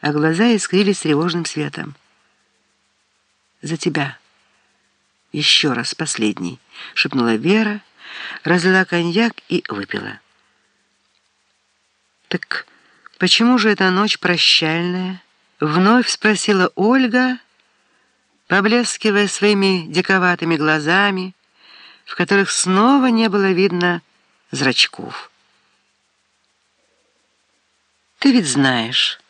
а глаза искрились тревожным светом. «За тебя!» «Еще раз, последний!» — шепнула Вера, разлила коньяк и выпила. «Так почему же эта ночь прощальная?» — вновь спросила Ольга, поблескивая своими диковатыми глазами, в которых снова не было видно зрачков. «Ты ведь знаешь,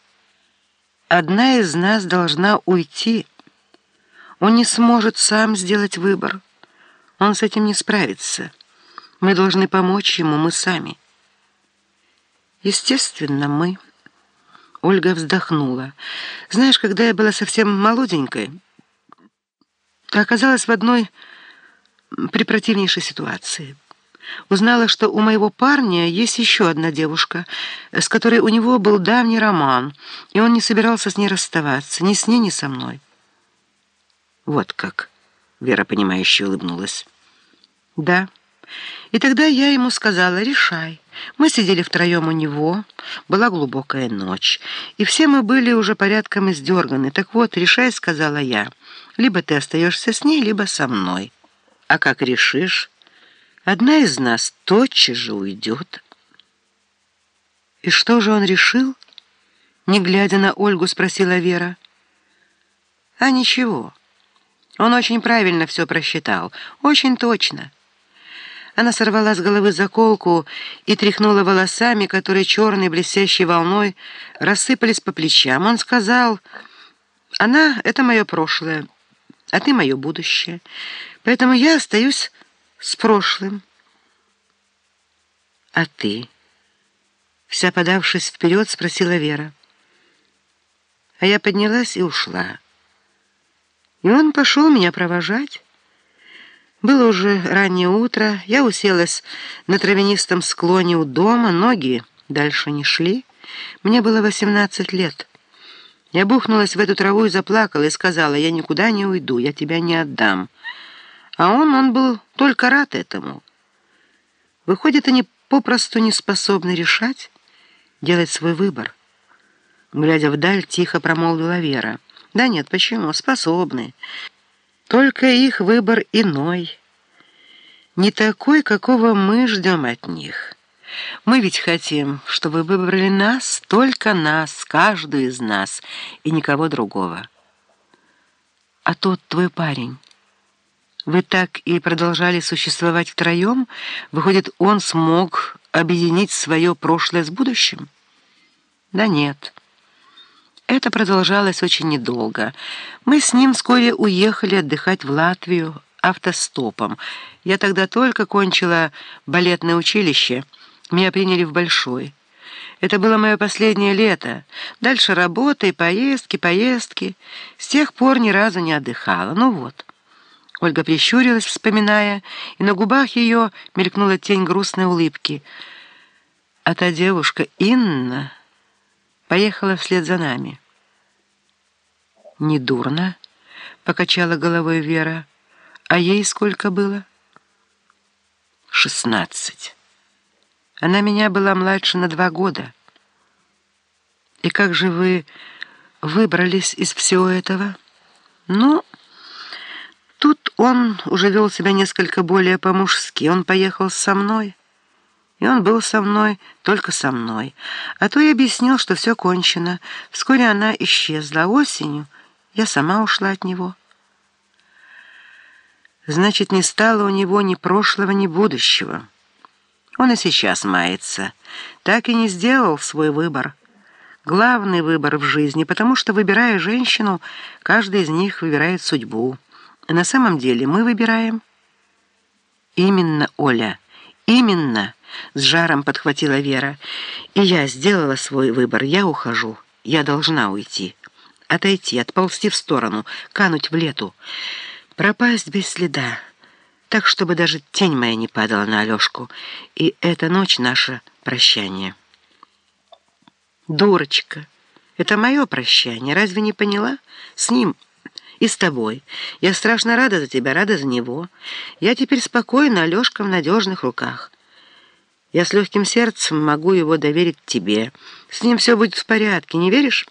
одна из нас должна уйти. Он не сможет сам сделать выбор. Он с этим не справится. Мы должны помочь ему, мы сами». «Естественно, мы». Ольга вздохнула. «Знаешь, когда я была совсем молоденькой, оказалась в одной препротивнейшей ситуации. Узнала, что у моего парня есть еще одна девушка, с которой у него был давний роман, и он не собирался с ней расставаться, ни с ней, ни со мной. Вот как, Вера, понимающе улыбнулась. Да. И тогда я ему сказала, решай. Мы сидели втроем у него, была глубокая ночь, и все мы были уже порядком издерганы. Так вот, решай, сказала я, либо ты остаешься с ней, либо со мной. А как решишь, одна из нас тотчас же уйдет. И что же он решил? Не глядя на Ольгу, спросила Вера. А ничего. Он очень правильно все просчитал, очень точно. Она сорвала с головы заколку и тряхнула волосами, которые черной блестящей волной рассыпались по плечам. Он сказал, «Она — это мое прошлое, а ты — мое будущее». Поэтому я остаюсь с прошлым. А ты? Вся подавшись вперед, спросила Вера. А я поднялась и ушла. И он пошел меня провожать. Было уже раннее утро, я уселась на травянистом склоне у дома, ноги дальше не шли. Мне было восемнадцать лет. Я бухнулась в эту траву и заплакала, и сказала, я никуда не уйду, я тебя не отдам. А он, он был только рад этому. Выходит, они попросту не способны решать, делать свой выбор. Глядя вдаль, тихо промолвила Вера. Да нет, почему? Способны. Только их выбор иной. Не такой, какого мы ждем от них. Мы ведь хотим, чтобы выбрали нас, только нас, каждую из нас, и никого другого. А тот твой парень... Вы так и продолжали существовать втроем? Выходит, он смог объединить свое прошлое с будущим? Да нет. Это продолжалось очень недолго. Мы с ним вскоре уехали отдыхать в Латвию автостопом. Я тогда только кончила балетное училище. Меня приняли в Большой. Это было мое последнее лето. Дальше работа и поездки, поездки. С тех пор ни разу не отдыхала. Ну вот. Ольга прищурилась, вспоминая, и на губах ее мелькнула тень грустной улыбки. А та девушка, Инна, поехала вслед за нами. «Недурно», — покачала головой Вера. «А ей сколько было?» «Шестнадцать. Она меня была младше на два года. И как же вы выбрались из всего этого?» «Ну...» Он уже вел себя несколько более по-мужски. Он поехал со мной, и он был со мной, только со мной. А то я объяснил, что все кончено. Вскоре она исчезла, осенью я сама ушла от него. Значит, не стало у него ни прошлого, ни будущего. Он и сейчас мается. Так и не сделал свой выбор. Главный выбор в жизни, потому что, выбирая женщину, каждый из них выбирает судьбу. На самом деле мы выбираем. Именно, Оля, именно, с жаром подхватила Вера. И я сделала свой выбор, я ухожу, я должна уйти. Отойти, отползти в сторону, кануть в лету, пропасть без следа, так, чтобы даже тень моя не падала на Алешку. И эта ночь наше прощание. Дурочка, это мое прощание, разве не поняла? С ним и с тобой. Я страшно рада за тебя, рада за него. Я теперь спокойна, Алешка в надежных руках. Я с легким сердцем могу его доверить тебе. С ним все будет в порядке, не веришь?»